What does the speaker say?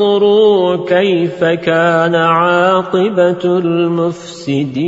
وانظروا كيف كان عاقبة المفسدين.